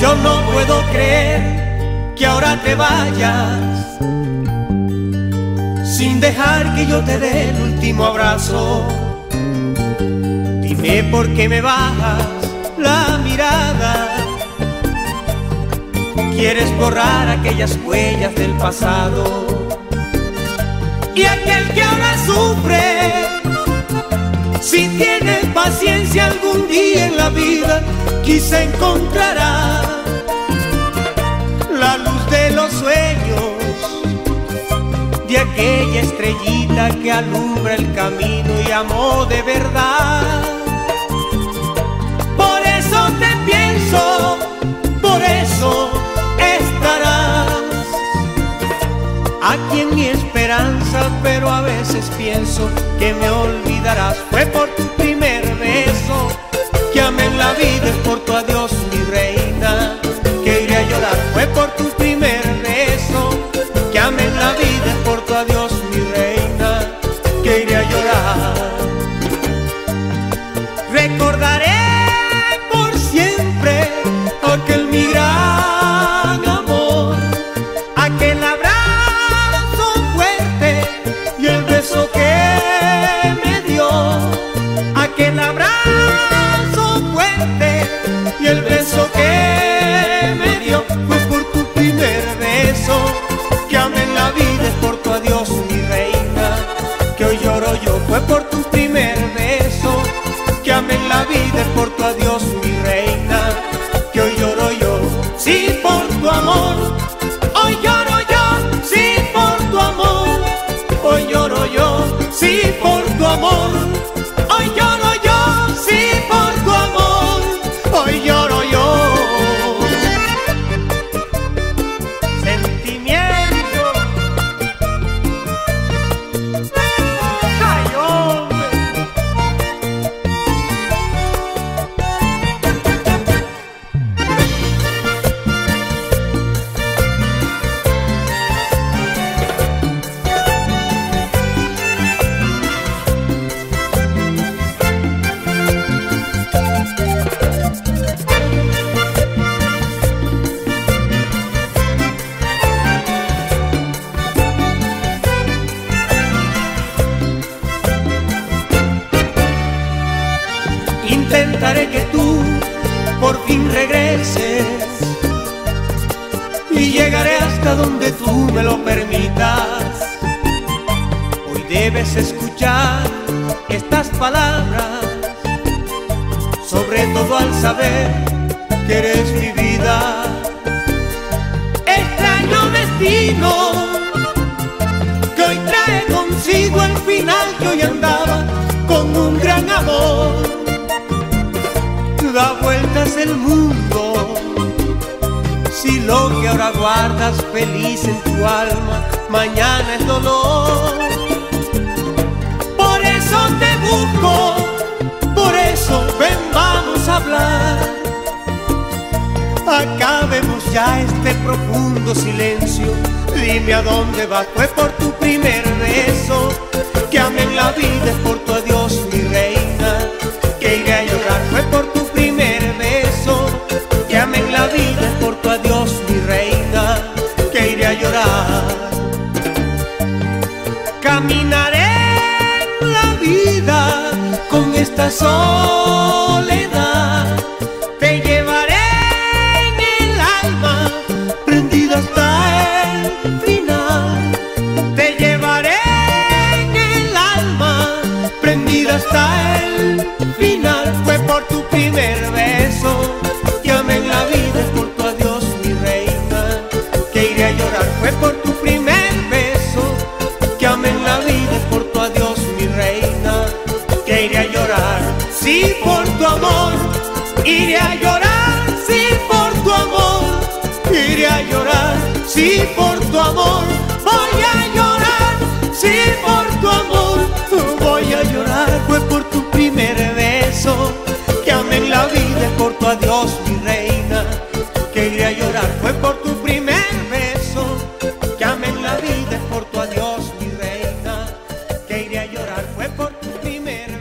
Yo no puedo creer que ahora te vayas sin dejar que yo te dé el último abrazo. Dime por qué me bajas la mirada. Quieres borrar aquellas huellas del pasado. Y aquel que ahora sufre, si tiene paciencia algún día en la vida, quizá encontrará de aquella estrellita que alumbra el camino y amó de verdad. Por eso te pienso, por eso estarás aquí en mi esperanza, pero a veces pienso que me olvidarás. Fue por tu primer beso que amé en la vida, es por tu adiós, mi reina, que iré a llorar. Fue por tu Intentaré que tú por fin regreses y llegaré hasta donde tú me lo permitas. Hoy debes escuchar estas palabras, sobre todo al saber que eres mi vida. Extraño destino Si lo que ahora guardas feliz en tu alma, mañana es dolor. Por eso te busco, por eso ven, vamos a hablar. Acabemos ya este profundo silencio. Dime a dónde vas, fue por tu primer beso. Que amé en la vida es por tu adiós, corazón. iré a llorar, si por tu amor. Iré a llorar, si por tu amor. Voy a llorar, si por tu amor. Voy a llorar, fue por tu primer beso. Que amé en la vida, por tu adiós mi reina, que iré a llorar, fue por tu primer beso. Que amé la vida, por tu adiós mi reina, que iré a llorar, fue por tu primer beso.